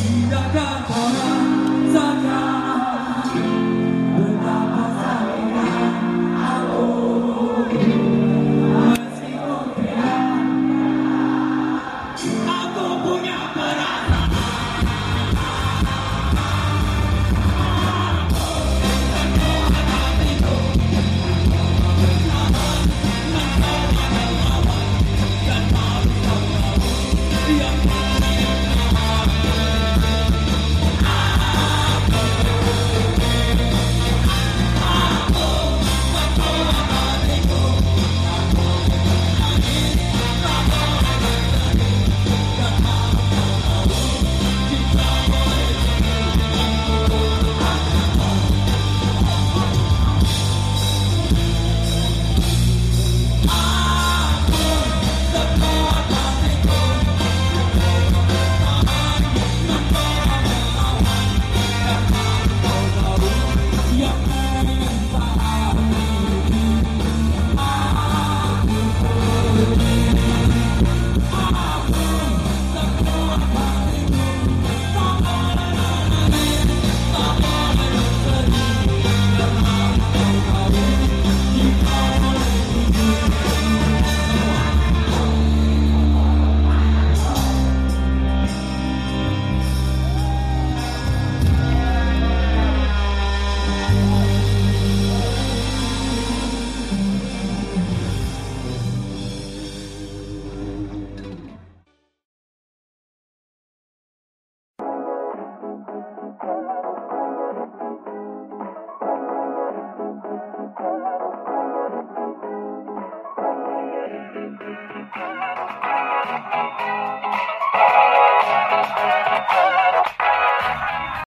Tidak 家